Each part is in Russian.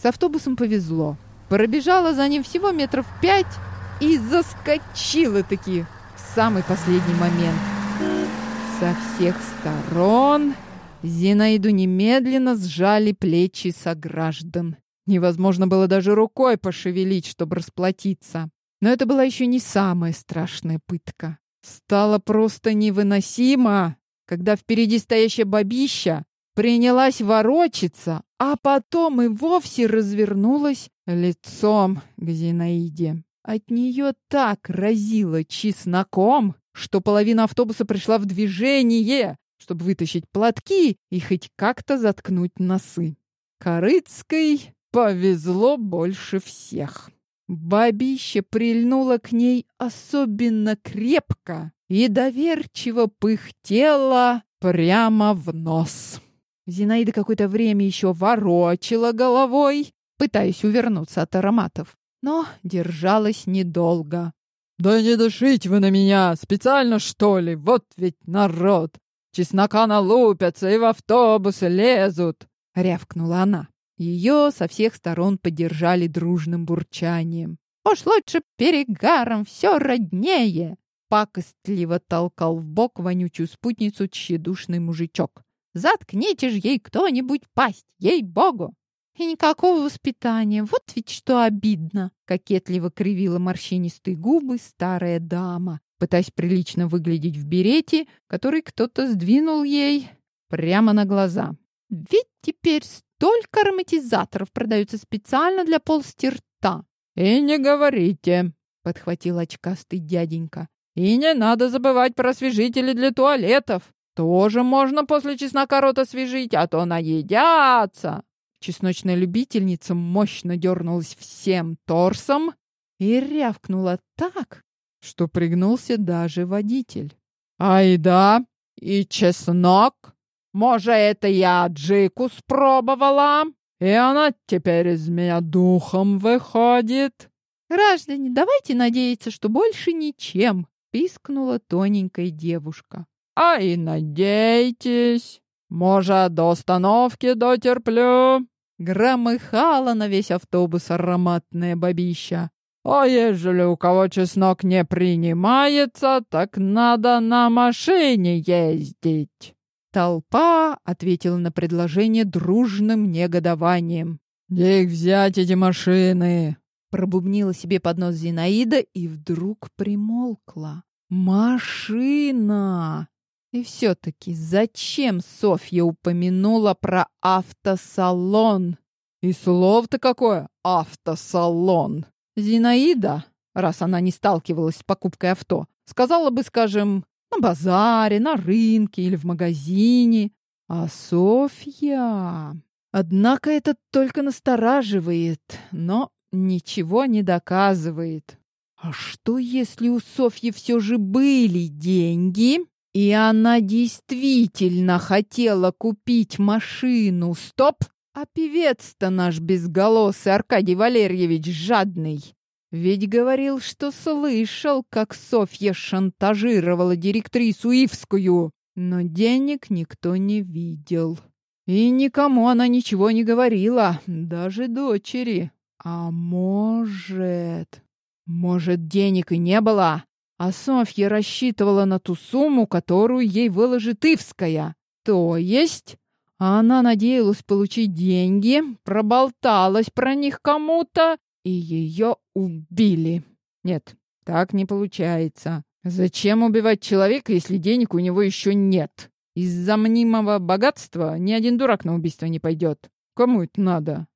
С автобусом повезло. Пробежала за ним всего метров пять и заскочила таки в самый последний момент. Со всех сторон Зинаиду немедленно сжали плечи сограждан. Невозможно было даже рукой пошевелить, чтобы расплатиться. Но это была еще не самая страшная пытка. Стало просто невыносимо, когда впереди стоящая бабища принялась ворочаться, а потом и вовсе развернулась лицом к Зинаиде. От нее так разило чесноком, что половина автобуса пришла в движение, чтобы вытащить платки и хоть как-то заткнуть носы. Корыцкой повезло больше всех. Бабища прильнула к ней особенно крепко и доверчиво пыхтела прямо в нос. Зинаида какое-то время еще ворочила головой, пытаясь увернуться от ароматов, но держалась недолго. «Да не дышите вы на меня! Специально, что ли? Вот ведь народ! Чеснока налупятся и в автобусы лезут!» — рявкнула она. Ее со всех сторон поддержали дружным бурчанием. «Уж лучше перегаром, все роднее!» Пакостливо толкал в бок вонючую спутницу тщедушный мужичок. «Заткните ж ей кто-нибудь пасть, ей-богу!» И никакого воспитания, вот ведь что обидно!» Кокетливо кривила морщинистые губы старая дама, пытаясь прилично выглядеть в берете, который кто-то сдвинул ей прямо на глаза. «Ведь теперь столько ароматизаторов продаются специально для полости рта!» «И не говорите!» — подхватил очкастый дяденька. «И не надо забывать про освежители для туалетов!» Тоже можно после чеснока рот освежить, а то наедятся. Чесночная любительница мощно дернулась всем торсом и рявкнула так, что пригнулся даже водитель. «Ай да, и чеснок! Может, это я джику спробовала, и она теперь из меня духом выходит?» «Граждане, давайте надеяться, что больше ничем!» — пискнула тоненькая девушка. «А и надейтесь!» Может, до остановки дотерплю?» Громыхала на весь автобус ароматная бабища. «А ежели у кого чеснок не принимается, так надо на машине ездить!» Толпа ответила на предложение дружным негодованием. «Где их взять, эти машины?» Пробубнила себе под нос Зинаида и вдруг примолкла. «Машина!» И все-таки зачем Софья упомянула про автосалон? И слово-то какое «автосалон». Зинаида, раз она не сталкивалась с покупкой авто, сказала бы, скажем, на базаре, на рынке или в магазине. А Софья... Однако это только настораживает, но ничего не доказывает. А что, если у Софьи все же были деньги, и она действительно хотела купить машину. Стоп! А певец-то наш безголосый Аркадий Валерьевич жадный. Ведь говорил, что слышал, как Софья шантажировала директрису Ивскую. Но денег никто не видел. И никому она ничего не говорила, даже дочери. А может... Может, денег и не было, а Софья рассчитывала на ту сумму, которую ей выложит Ивская. То есть она надеялась получить деньги, проболталась про них кому-то, и ее убили. Нет, так не получается. Зачем убивать человека, если денег у него еще нет? Из-за мнимого богатства ни один дурак на убийство не пойдет. Кому это надо?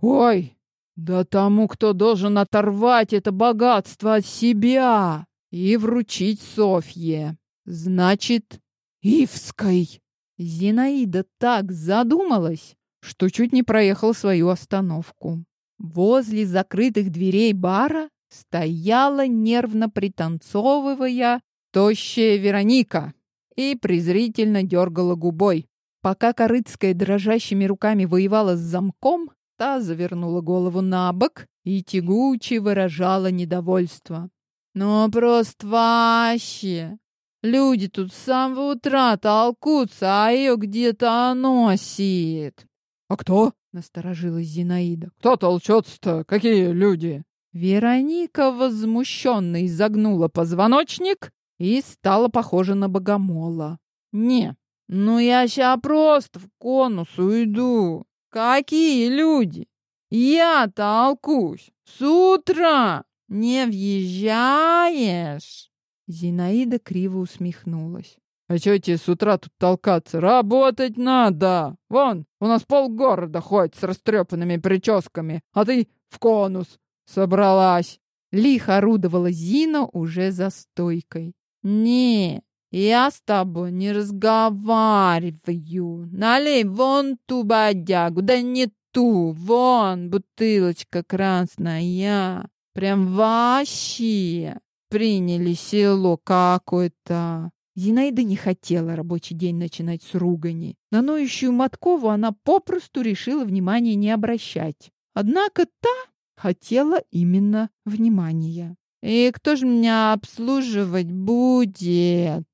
Ой, да тому, кто должен оторвать это богатство от себя и вручить Софье. Значит, Ивской. Зинаида так задумалась, что чуть не проехала свою остановку. Возле закрытых дверей бара стояла, нервно пританцовывая, тощая Вероника и презрительно дергала губой. Пока Корыцкая дрожащими руками воевала с замком, та завернула голову на бок и тягуче выражала недовольство. Ну, просто вообще. Люди тут с самого утра толкутся, а ее где-то носит. А кто? Насторожилась Зинаида. Кто толчется-то? Какие люди? Вероника возмущенно изогнула позвоночник и стала похожа на богомола. «Не, ну я ща просто в конус уйду. Какие люди? Я толкусь. С утра не въезжаешь?» Зинаида криво усмехнулась. А чё тебе с утра тут толкаться? Работать надо! Вон, у нас полгорода ходит с растрепанными прическами, а ты в конус собралась. Лихо орудовала Зина уже за стойкой. «Не, я с тобой не разговариваю. Налей вон ту бодягу, да не ту, вон бутылочка красная. Прям вообще приняли село какое-то». Зинаида не хотела рабочий день начинать с ругани. На ноющую Маткову она попросту решила внимания не обращать. Однако та хотела именно внимания. «И кто же меня обслуживать будет?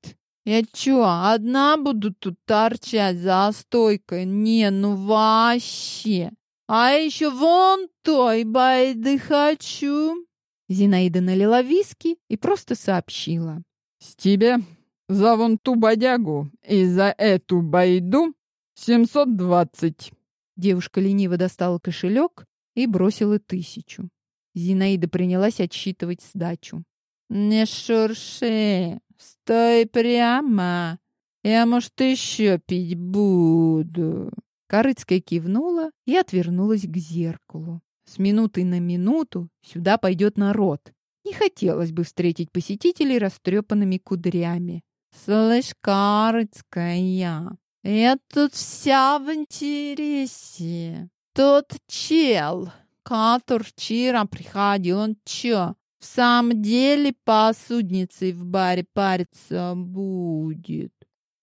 Я чё, одна буду тут торчать за стойкой? Не, ну вообще! А еще вон той байды хочу!» Зинаида налила виски и просто сообщила. «С тебя за вон ту бодягу и за эту байду семьсот двадцать». Девушка лениво достала кошелек и бросила тысячу. Зинаида принялась отсчитывать сдачу. «Не шурши, стой прямо. Я, может, еще пить буду». Корыцкая кивнула и отвернулась к зеркалу. С минуты на минуту сюда пойдет народ. Не хотелось бы встретить посетителей растрепанными кудрями. «Слышь, Карыцкая, я тут вся в интересе. Тот чел, который вчера приходил, он чё, в самом деле посудницей в баре париться будет?»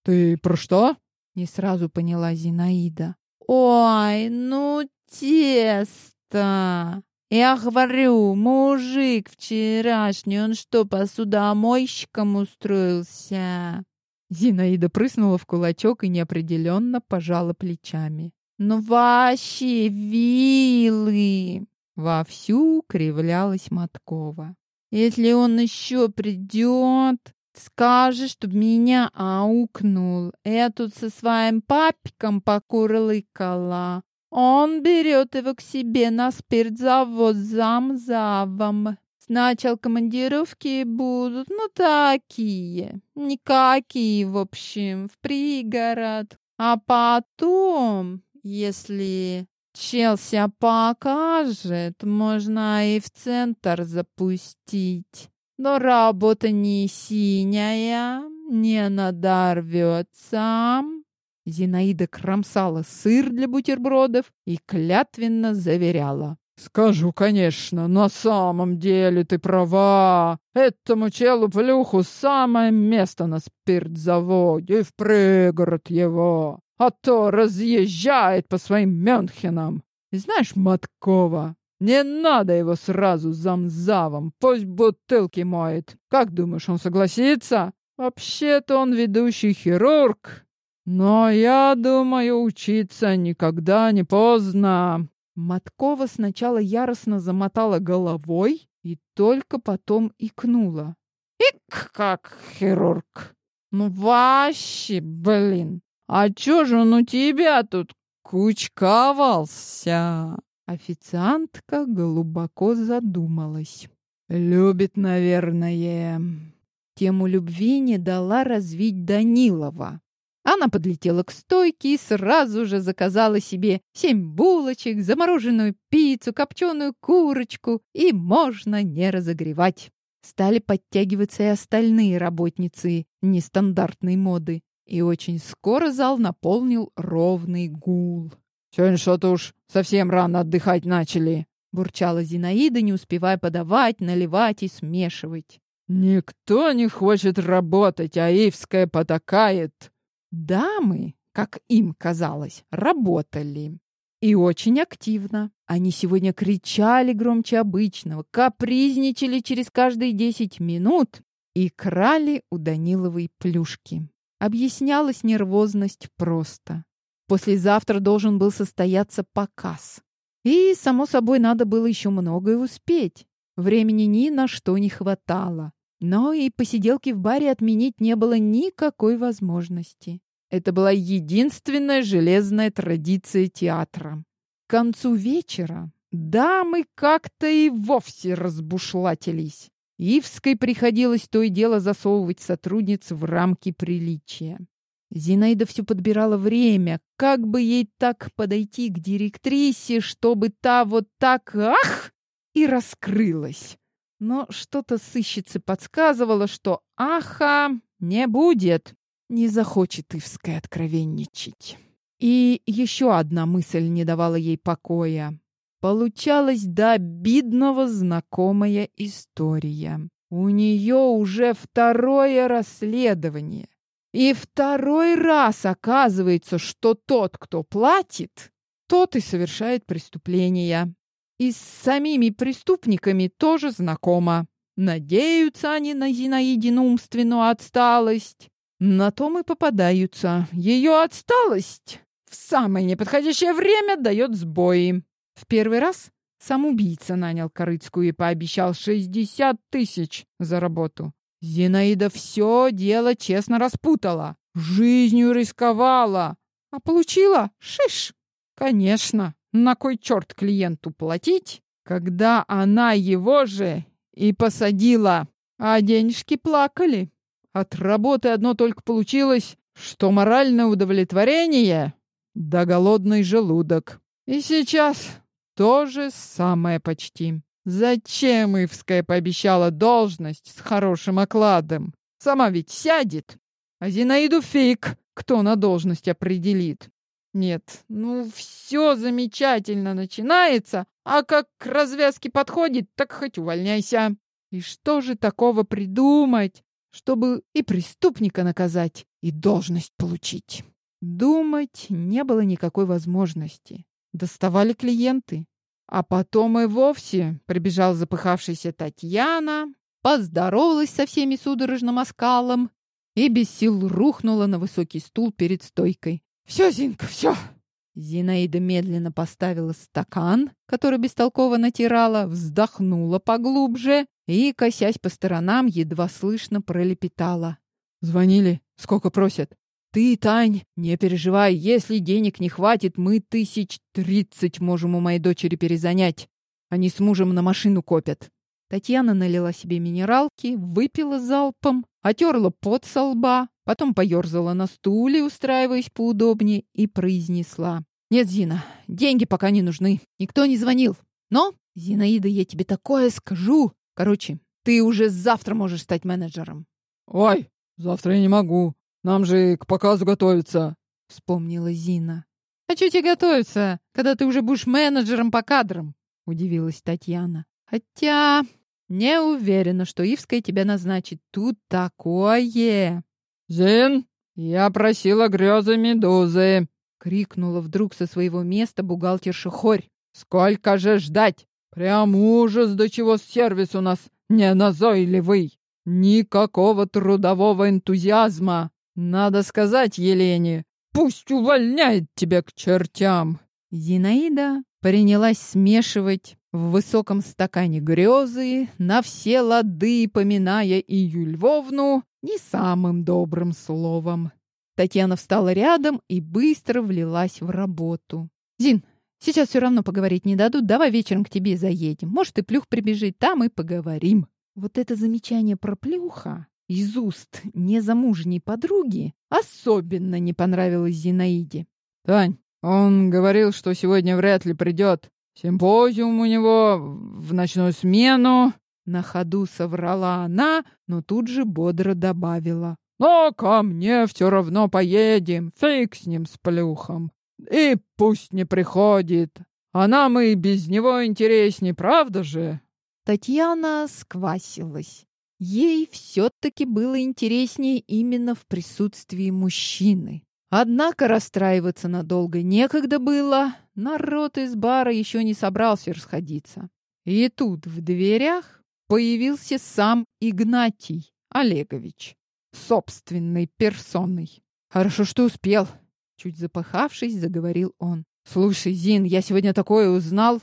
«Ты про что?» — не сразу поняла Зинаида. «Ой, ну тесто!» Я говорю, мужик вчерашний, он что, посудомойщиком устроился? Зинаида прыснула в кулачок и неопределенно пожала плечами. Ну вообще вилы! Вовсю кривлялась Маткова. Если он еще придет, скажи, чтоб меня аукнул. Я тут со своим папиком покурлыкала. Он берет его к себе на спиртзавод зам-завом. Сначала командировки будут, ну, такие, никакие, в общем, в пригород. А потом, если Челси покажет, можно и в центр запустить. Но работа не синяя, не надорвется. Зинаида кромсала сыр для бутербродов и клятвенно заверяла. «Скажу, конечно, на самом деле ты права. Этому челу плюху самое место на спиртзаводе, в пригород его. А то разъезжает по своим Мюнхенам. И знаешь, Маткова, не надо его сразу замзавом, пусть бутылки моет. Как думаешь, он согласится? Вообще-то он ведущий хирург, но я думаю, учиться никогда не поздно. Маткова сначала яростно замотала головой и только потом икнула. Ик, как хирург! Ну вообще, блин! А чё же он у тебя тут кучковался? Официантка глубоко задумалась. Любит, наверное. Тему любви не дала развить Данилова. Она подлетела к стойке и сразу же заказала себе семь булочек, замороженную пиццу, копченую курочку и можно не разогревать. Стали подтягиваться и остальные работницы нестандартной моды. И очень скоро зал наполнил ровный гул. «Сегодня что-то уж совсем рано отдыхать начали», — бурчала Зинаида, не успевая подавать, наливать и смешивать. «Никто не хочет работать, а Ивская потакает. Дамы, как им казалось, работали. И очень активно. Они сегодня кричали громче обычного, капризничали через каждые десять минут и крали у Даниловой плюшки. Объяснялась нервозность просто. Послезавтра должен был состояться показ. И, само собой, надо было еще многое успеть. Времени ни на что не хватало. Но и посиделки в баре отменить не было никакой возможности. Это была единственная железная традиция театра. К концу вечера дамы как-то и вовсе разбушлатились. Ивской приходилось то и дело засовывать сотрудниц в рамки приличия. Зинаида все подбирала время, как бы ей так подойти к директрисе, чтобы та вот так «ах!» и раскрылась. Но что-то сыщице подсказывало, что «аха» не будет, не захочет Ивская откровенничать. И еще одна мысль не давала ей покоя. Получалась до обидного знакомая история. У нее уже второе расследование. И второй раз оказывается, что тот, кто платит, тот и совершает преступления. И с самими преступниками тоже знакомо. Надеются они на Зинаидину умственную отсталость. На том и попадаются. Ее отсталость в самое неподходящее время дает сбои. В первый раз сам убийца нанял Корыцкую и пообещал 60 тысяч за работу. Зинаида все дело честно распутала, жизнью рисковала, а получила шиш. Конечно, на кой черт клиенту платить, когда она его же и посадила, а денежки плакали. От работы одно только получилось, что моральное удовлетворение да голодный желудок. И сейчас то же самое почти. Зачем Ивская пообещала должность с хорошим окладом? Сама ведь сядет. А Зинаиду фиг, кто на должность определит. Нет, ну все замечательно начинается, а как к развязке подходит, так хоть увольняйся. И что же такого придумать, чтобы и преступника наказать, и должность получить? Думать не было никакой возможности. Доставали клиенты. А потом и вовсе прибежал запыхавшаяся Татьяна, поздоровалась со всеми судорожным оскалом и без сил рухнула на высокий стул перед стойкой. «Все, Зинка, все!» Зинаида медленно поставила стакан, который бестолково натирала, вздохнула поглубже и, косясь по сторонам, едва слышно пролепетала. «Звонили? Сколько просят?» Ты, Тань, не переживай, если денег не хватит, мы тысяч тридцать можем у моей дочери перезанять. Они с мужем на машину копят. Татьяна налила себе минералки, выпила залпом, отерла пот со лба, потом поерзала на стуле, устраиваясь поудобнее, и произнесла. «Нет, Зина, деньги пока не нужны. Никто не звонил. Но, Зинаида, я тебе такое скажу. Короче, ты уже завтра можешь стать менеджером». «Ой, завтра я не могу. Нам же к показу готовиться, вспомнила Зина. А что тебе готовиться, когда ты уже будешь менеджером по кадрам? удивилась Татьяна. Хотя не уверена, что Ивская тебя назначит. Тут такое. Зин, я просила грезы медузы, крикнула вдруг со своего места бухгалтерша Хорь. Сколько же ждать? Прям ужас, до чего сервис у нас не назойливый. Никакого трудового энтузиазма. Надо сказать Елене, пусть увольняет тебя к чертям. Зинаида принялась смешивать в высоком стакане грезы, на все лады поминая Ию Львовну не самым добрым словом. Татьяна встала рядом и быстро влилась в работу. «Зин, сейчас все равно поговорить не дадут, давай вечером к тебе заедем. Может, и Плюх прибежит, там и поговорим». Вот это замечание про Плюха из уст незамужней подруги особенно не понравилось Зинаиде. «Тань, он говорил, что сегодня вряд ли придет. Симпозиум у него в ночную смену». На ходу соврала она, но тут же бодро добавила. «Но ко мне все равно поедем, фиг с ним, с плюхом. И пусть не приходит. А нам и без него интереснее, правда же?» Татьяна сквасилась. Ей все-таки было интереснее именно в присутствии мужчины. Однако расстраиваться надолго некогда было. Народ из бара еще не собрался расходиться. И тут в дверях появился сам Игнатий Олегович, собственной персоной. Хорошо, что успел. Чуть запыхавшись, заговорил он. «Слушай, Зин, я сегодня такое узнал!»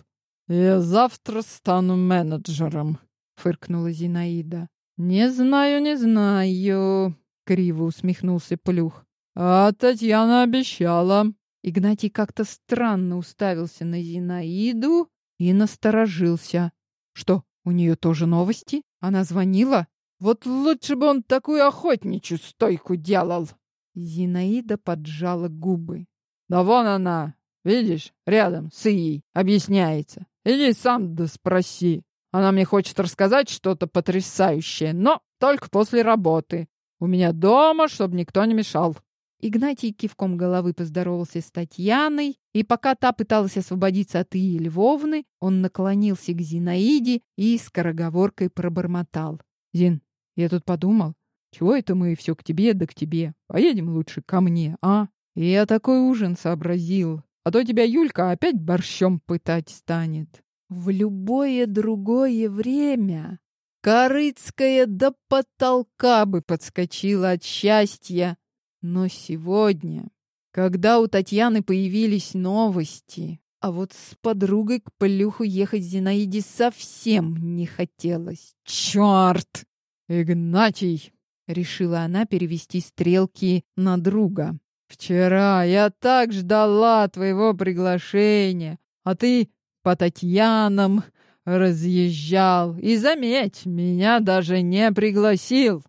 «Я завтра стану менеджером», — фыркнула Зинаида. «Не знаю, не знаю», — криво усмехнулся Плюх. «А Татьяна обещала». Игнатий как-то странно уставился на Зинаиду и насторожился. «Что, у нее тоже новости? Она звонила?» «Вот лучше бы он такую охотничью стойку делал!» Зинаида поджала губы. «Да вон она, видишь, рядом с Ией, объясняется. Иди сам да спроси. Она мне хочет рассказать что-то потрясающее, но только после работы. У меня дома, чтобы никто не мешал». Игнатий кивком головы поздоровался с Татьяной, и пока та пыталась освободиться от Ии Львовны, он наклонился к Зинаиде и скороговоркой пробормотал. «Зин, я тут подумал, чего это мы все к тебе да к тебе? Поедем лучше ко мне, а? И я такой ужин сообразил. А то тебя Юлька опять борщом пытать станет. В любое другое время Корыцкая до потолка бы подскочила от счастья. Но сегодня, когда у Татьяны появились новости, а вот с подругой к Плюху ехать Зинаиде совсем не хотелось. Черт! Игнатий! Решила она перевести стрелки на друга. «Вчера я так ждала твоего приглашения, а ты по Татьянам разъезжал. И заметь, меня даже не пригласил.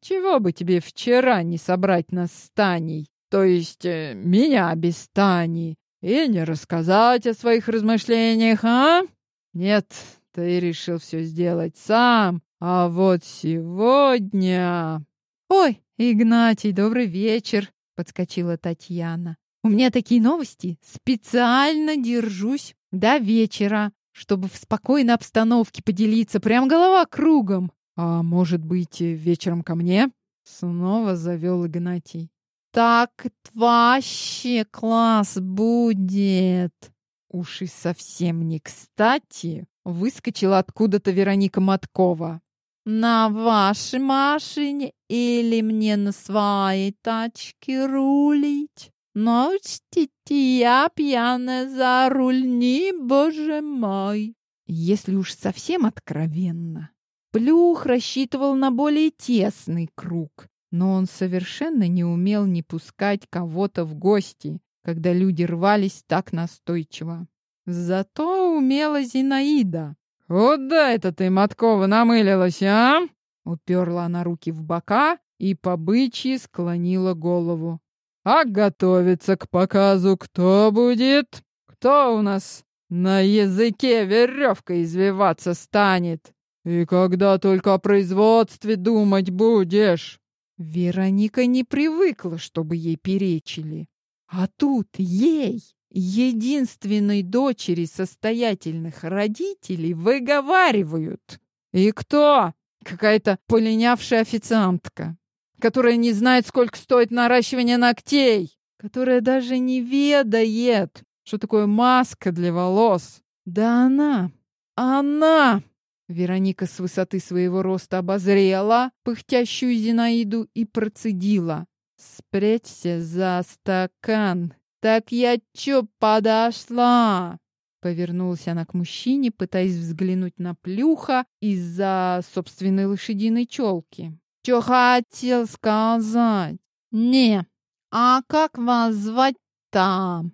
Чего бы тебе вчера не собрать нас с Таней, то есть э, меня без Тани, и не рассказать о своих размышлениях, а? Нет, ты решил все сделать сам, а вот сегодня... Ой, Игнатий, добрый вечер, подскочила Татьяна. У меня такие новости. Специально держусь до вечера, чтобы в спокойной обстановке поделиться. Прям голова кругом. А может быть, вечером ко мне? Снова завел Игнатий. Так вообще класс будет. Уж и совсем не кстати выскочила откуда-то Вероника Маткова. На вашей машине или мне на своей тачке рулить? Но учтите, я пьяная за руль, не боже мой. Если уж совсем откровенно, Плюх рассчитывал на более тесный круг, но он совершенно не умел не пускать кого-то в гости, когда люди рвались так настойчиво. Зато умела Зинаида. «Куда это ты, Маткова, намылилась, а?» Уперла она руки в бока и по бычьи склонила голову. «А готовиться к показу кто будет? Кто у нас на языке веревкой извиваться станет? И когда только о производстве думать будешь?» Вероника не привыкла, чтобы ей перечили. А тут ей единственной дочери состоятельных родителей выговаривают. И кто? Какая-то полинявшая официантка, которая не знает, сколько стоит наращивание ногтей, которая даже не ведает, что такое маска для волос. Да она, она... Вероника с высоты своего роста обозрела пыхтящую Зинаиду и процедила. «Спрячься за стакан, «Так я чё подошла?» Повернулась она к мужчине, пытаясь взглянуть на плюха из-за собственной лошадиной челки. «Чё хотел сказать?» «Не, а как вас звать-то?»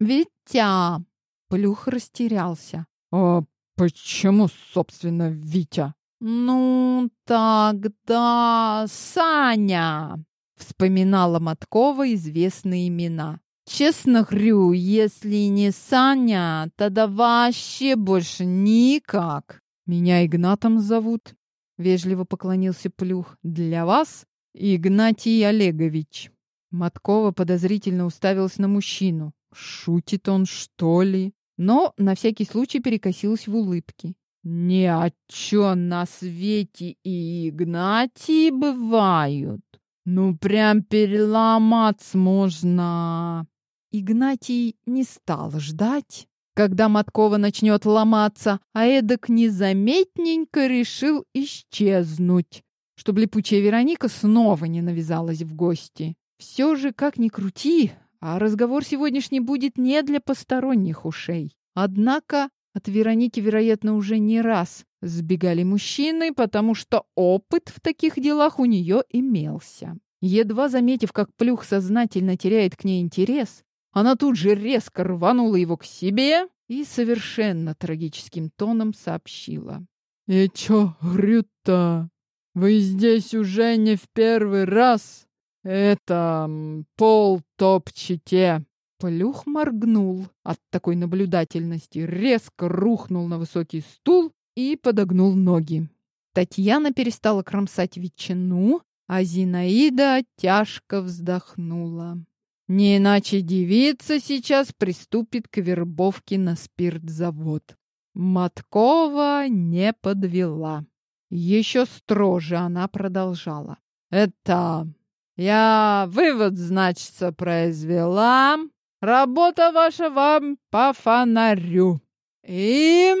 «Витя!» Плюх растерялся. «А почему, собственно, Витя?» «Ну, тогда Саня!» Вспоминала Маткова известные имена. Честно говорю, если не Саня, тогда вообще больше никак. Меня Игнатом зовут. Вежливо поклонился Плюх. Для вас Игнатий Олегович. Маткова подозрительно уставилась на мужчину. Шутит он, что ли? Но на всякий случай перекосилась в улыбке. «Не о чем на свете и Игнатии бывают. Ну, прям переломаться можно!» Игнатий не стал ждать, когда Маткова начнет ломаться, а эдак незаметненько решил исчезнуть, чтобы липучая Вероника снова не навязалась в гости. Все же, как ни крути, а разговор сегодняшний будет не для посторонних ушей. Однако от Вероники, вероятно, уже не раз сбегали мужчины, потому что опыт в таких делах у нее имелся. Едва заметив, как Плюх сознательно теряет к ней интерес, она тут же резко рванула его к себе и совершенно трагическим тоном сообщила. «И чё, Грюта, вы здесь уже не в первый раз? Это пол топчете!» Плюх моргнул от такой наблюдательности, резко рухнул на высокий стул и подогнул ноги. Татьяна перестала кромсать ветчину, а Зинаида тяжко вздохнула. Не иначе девица сейчас приступит к вербовке на спиртзавод. Маткова не подвела. Еще строже она продолжала. «Это я вывод, значится, произвела. Работа ваша вам по фонарю. И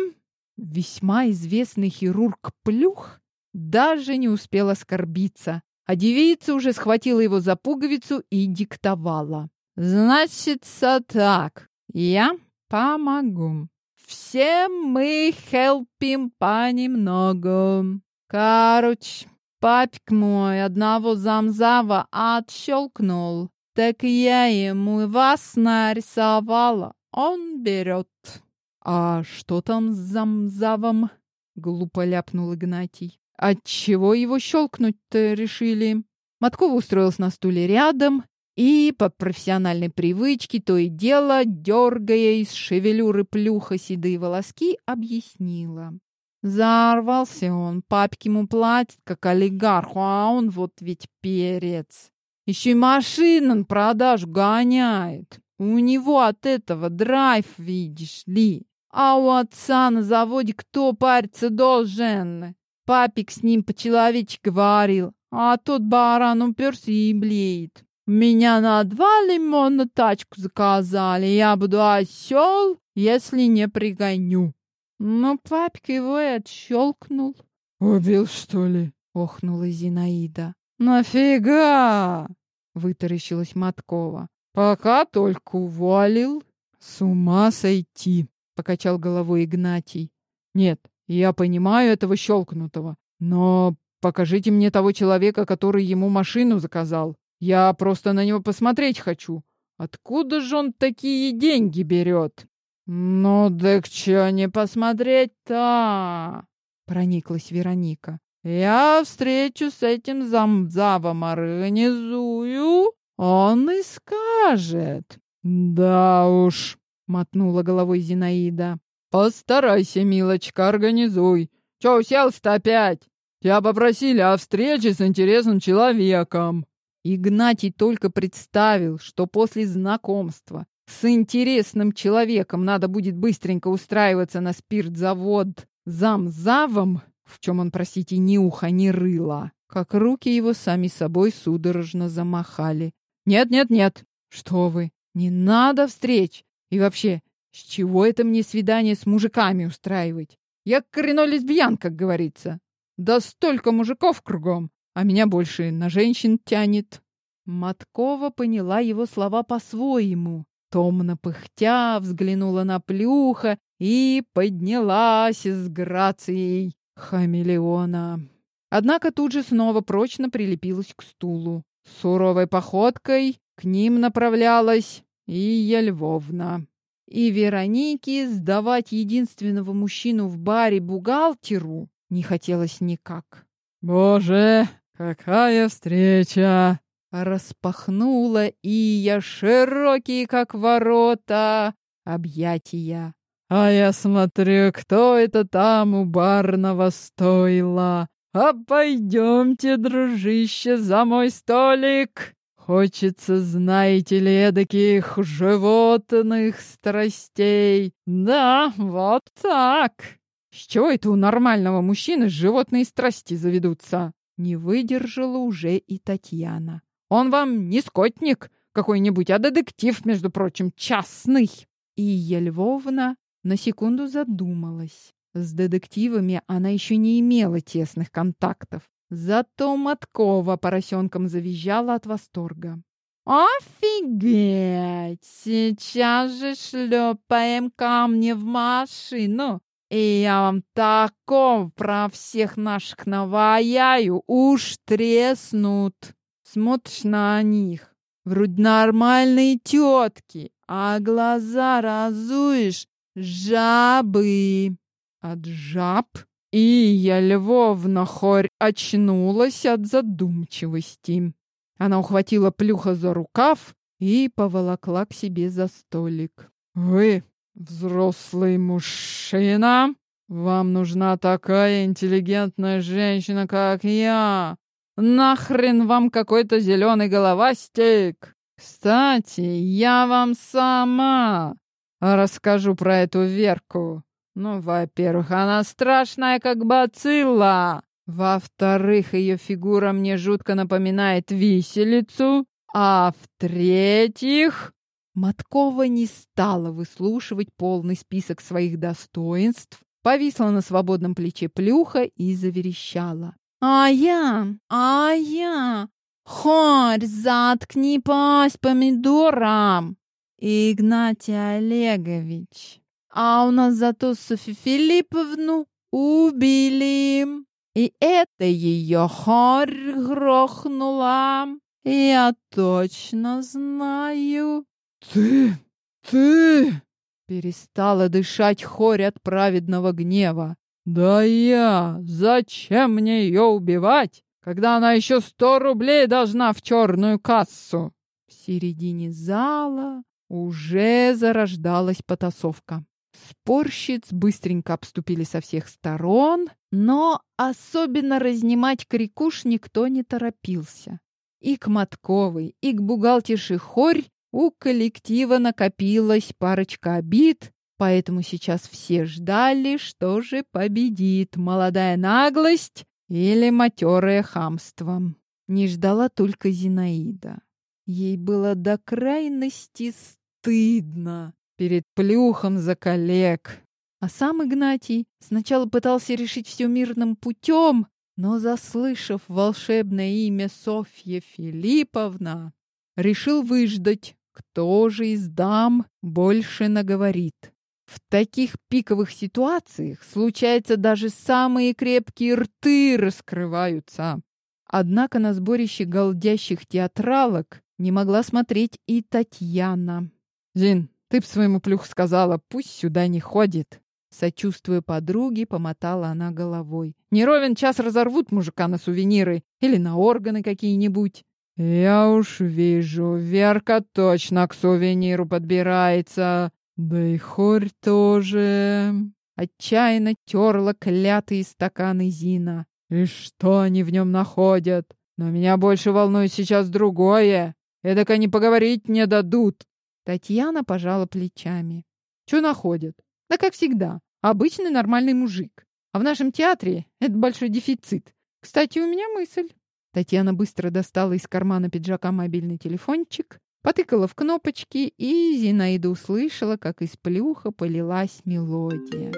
весьма известный хирург Плюх даже не успел оскорбиться, а девица уже схватила его за пуговицу и диктовала. «Значится так, я помогу. Всем мы хелпим понемногу. Короче, папик мой одного замзава отщелкнул. Так я ему вас нарисовала. Он берет. А что там с замзавом? Глупо ляпнул Игнатий. Отчего его щелкнуть-то решили? Маткова устроилась на стуле рядом и, по профессиональной привычке, то и дело, дергая из шевелюры плюха седые волоски, объяснила. Зарвался он, папке ему платит, как олигарху, а он вот ведь перец. Еще и машину на продажу гоняет. У него от этого драйв, видишь ли. А у отца на заводе кто париться должен? Папик с ним по-человечески говорил, а тот баран уперся и блеет. Меня на два лимона тачку заказали, я буду осел, если не пригоню. Но папик его и отщелкнул. «Убил, что ли?» — охнула Зинаида. «Нафига?» — вытаращилась Маткова. «Пока только уволил». «С ума сойти!» — покачал головой Игнатий. «Нет, я понимаю этого щелкнутого, но покажите мне того человека, который ему машину заказал. Я просто на него посмотреть хочу. Откуда же он такие деньги берет?» «Ну, да чё не посмотреть-то?» — прониклась Вероника. Я встречу с этим замзавом организую, он и скажет. Да уж, мотнула головой Зинаида. Постарайся, милочка, организуй. Чё уселся-то опять? Тебя попросили о встрече с интересным человеком. Игнатий только представил, что после знакомства с интересным человеком надо будет быстренько устраиваться на спиртзавод замзавом, в чем он, простите, ни уха, ни рыла, как руки его сами собой судорожно замахали. «Нет, нет, нет! Что вы! Не надо встреч! И вообще, с чего это мне свидание с мужиками устраивать? Я коренной лесбиян, как говорится. Да столько мужиков кругом, а меня больше на женщин тянет». Маткова поняла его слова по-своему. Томно пыхтя взглянула на плюха и поднялась с грацией хамелеона. Однако тут же снова прочно прилепилась к стулу. Суровой походкой к ним направлялась и Львовна. И Веронике сдавать единственного мужчину в баре бухгалтеру не хотелось никак. «Боже, какая встреча!» Распахнула и я широкие, как ворота, объятия. А я смотрю, кто это там у барного стойла. А пойдемте, дружище, за мой столик. Хочется, знаете ли, эдаких животных страстей. Да, вот так. С чего это у нормального мужчины животные страсти заведутся? Не выдержала уже и Татьяна. Он вам не скотник какой-нибудь, а детектив, между прочим, частный. И Львовна на секунду задумалась. С детективами она еще не имела тесных контактов. Зато Маткова поросенком завизжала от восторга. Офигеть! Сейчас же шлепаем камни в машину. И я вам такого про всех наших наваяю, уж треснут. Смотришь на них, вроде нормальные тетки, а глаза разуешь жабы. От жаб и я Львовна Хорь очнулась от задумчивости. Она ухватила плюха за рукав и поволокла к себе за столик. «Вы, взрослый мужчина, вам нужна такая интеллигентная женщина, как я. Нахрен вам какой-то зеленый головастик? Кстати, я вам сама расскажу про эту Верку. Ну, во-первых, она страшная, как бацилла. Во-вторых, ее фигура мне жутко напоминает виселицу. А в-третьих, Маткова не стала выслушивать полный список своих достоинств, повисла на свободном плече плюха и заверещала. «А я, а я, хорь, заткни пасть помидорам!» «Игнатий Олегович, а у нас зато Софью Филипповну убили!» И это ее хорь грохнула. Я точно знаю. Ты, ты... Перестала дышать хорь от праведного гнева. Да я... Зачем мне ее убивать, когда она еще сто рублей должна в черную кассу? В середине зала уже зарождалась потасовка. Спорщиц быстренько обступили со всех сторон, но особенно разнимать крикуш никто не торопился. И к Матковой, и к бухгалтерше Хорь у коллектива накопилась парочка обид, поэтому сейчас все ждали, что же победит, молодая наглость или матерое хамство. Не ждала только Зинаида. Ей было до крайности стыдно перед плюхом за коллег. А сам Игнатий сначала пытался решить все мирным путем, но, заслышав волшебное имя Софья Филипповна, решил выждать, кто же из дам больше наговорит. В таких пиковых ситуациях случается даже самые крепкие рты раскрываются. Однако на сборище голдящих театралок не могла смотреть и Татьяна. «Зин, ты б своему плюх сказала, пусть сюда не ходит. Сочувствуя подруге, помотала она головой. Не ровен час разорвут мужика на сувениры или на органы какие-нибудь. Я уж вижу, Верка точно к сувениру подбирается. Да и хорь тоже. Отчаянно терла клятые стаканы Зина. И что они в нем находят? Но меня больше волнует сейчас другое. Эдак они поговорить не дадут. Татьяна пожала плечами. Что находят? Да как всегда, обычный нормальный мужик. А в нашем театре это большой дефицит. Кстати, у меня мысль. Татьяна быстро достала из кармана пиджака мобильный телефончик, потыкала в кнопочки, и Зинаида услышала, как из плюха полилась мелодия.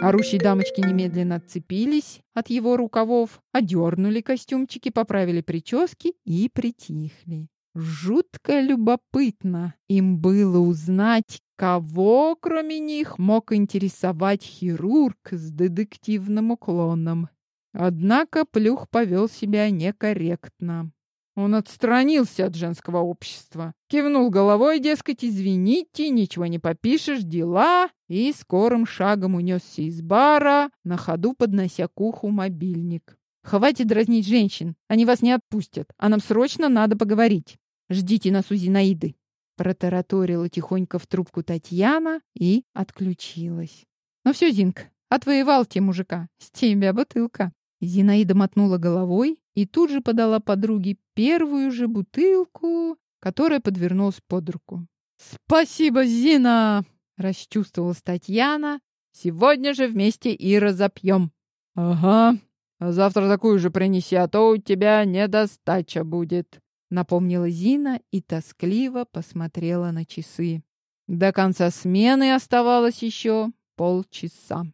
Орущие дамочки немедленно отцепились от его рукавов, одернули костюмчики, поправили прически и притихли. Жутко любопытно им было узнать, кого, кроме них, мог интересовать хирург с детективным уклоном. Однако Плюх повел себя некорректно. Он отстранился от женского общества, кивнул головой, дескать, извините, ничего не попишешь, дела, и скорым шагом унесся из бара, на ходу поднося к уху мобильник. «Хватит дразнить женщин, они вас не отпустят, а нам срочно надо поговорить». Ждите нас у Зинаиды!» Протараторила тихонько в трубку Татьяна и отключилась. «Ну все, Зинк, отвоевал те мужика. С тебя бутылка!» Зинаида мотнула головой и тут же подала подруге первую же бутылку, которая подвернулась под руку. «Спасибо, Зина!» — расчувствовалась Татьяна. «Сегодня же вместе и разопьем». «Ага, а завтра такую же принеси, а то у тебя недостача будет», напомнила Зина и тоскливо посмотрела на часы. До конца смены оставалось еще полчаса.